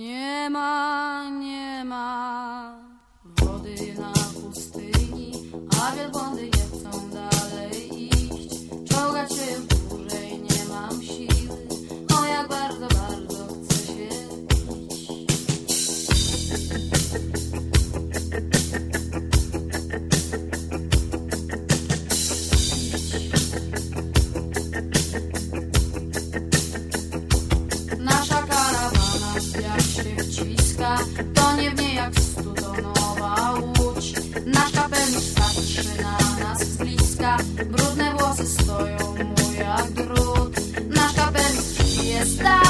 Nie ma, nie ma wody na pustyni, a wielbłądy nie Polska to nie mnie jak studonowa łódź. Nasz kapelusz patrzy na nas z bliska, brudne włosy stoją mu jak drut. Nasz kapelusz jest tak.